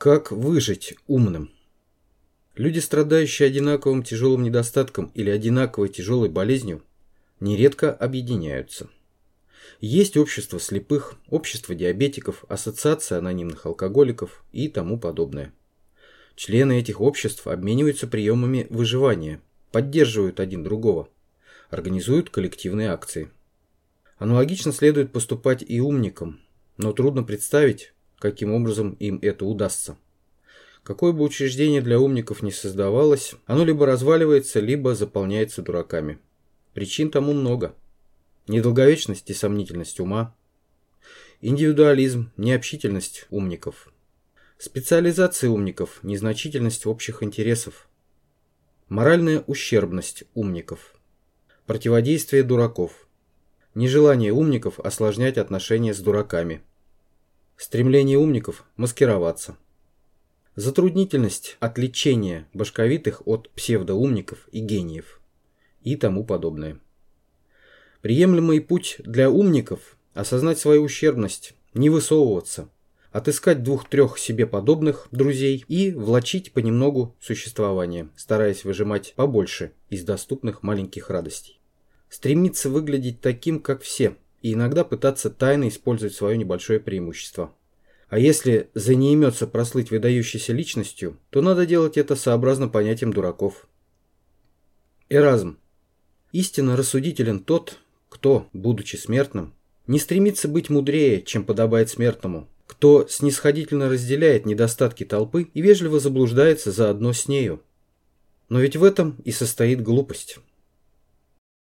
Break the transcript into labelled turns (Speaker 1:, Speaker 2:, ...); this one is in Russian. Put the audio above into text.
Speaker 1: Как выжить умным? Люди, страдающие одинаковым тяжелым недостатком или одинаковой тяжелой болезнью, нередко объединяются. Есть общество слепых, общество диабетиков, ассоциация анонимных алкоголиков и тому подобное. Члены этих обществ обмениваются приемами выживания, поддерживают один другого, организуют коллективные акции. Аналогично следует поступать и умникам, но трудно представить, каким образом им это удастся. Какое бы учреждение для умников ни создавалось, оно либо разваливается, либо заполняется дураками. Причин тому много. Недолговечность и сомнительность ума, индивидуализм, необщительность умников, специализация умников, незначительность общих интересов, моральная ущербность умников, противодействие дураков, нежелание умников осложнять отношения с дураками – Стремление умников – маскироваться. Затруднительность отличения башковитых от псевдоумников и гениев. И тому подобное. Приемлемый путь для умников – осознать свою ущербность, не высовываться, отыскать двух-трех себе подобных друзей и влачить понемногу существование, стараясь выжимать побольше из доступных маленьких радостей. Стремиться выглядеть таким, как все – и иногда пытаться тайно использовать свое небольшое преимущество. А если за не имется прослыть выдающейся личностью, то надо делать это сообразно понятиям дураков. Эразм. Истинно рассудителен тот, кто, будучи смертным, не стремится быть мудрее, чем подобает смертному, кто снисходительно разделяет недостатки толпы и вежливо заблуждается заодно с нею. Но ведь в этом и состоит глупость.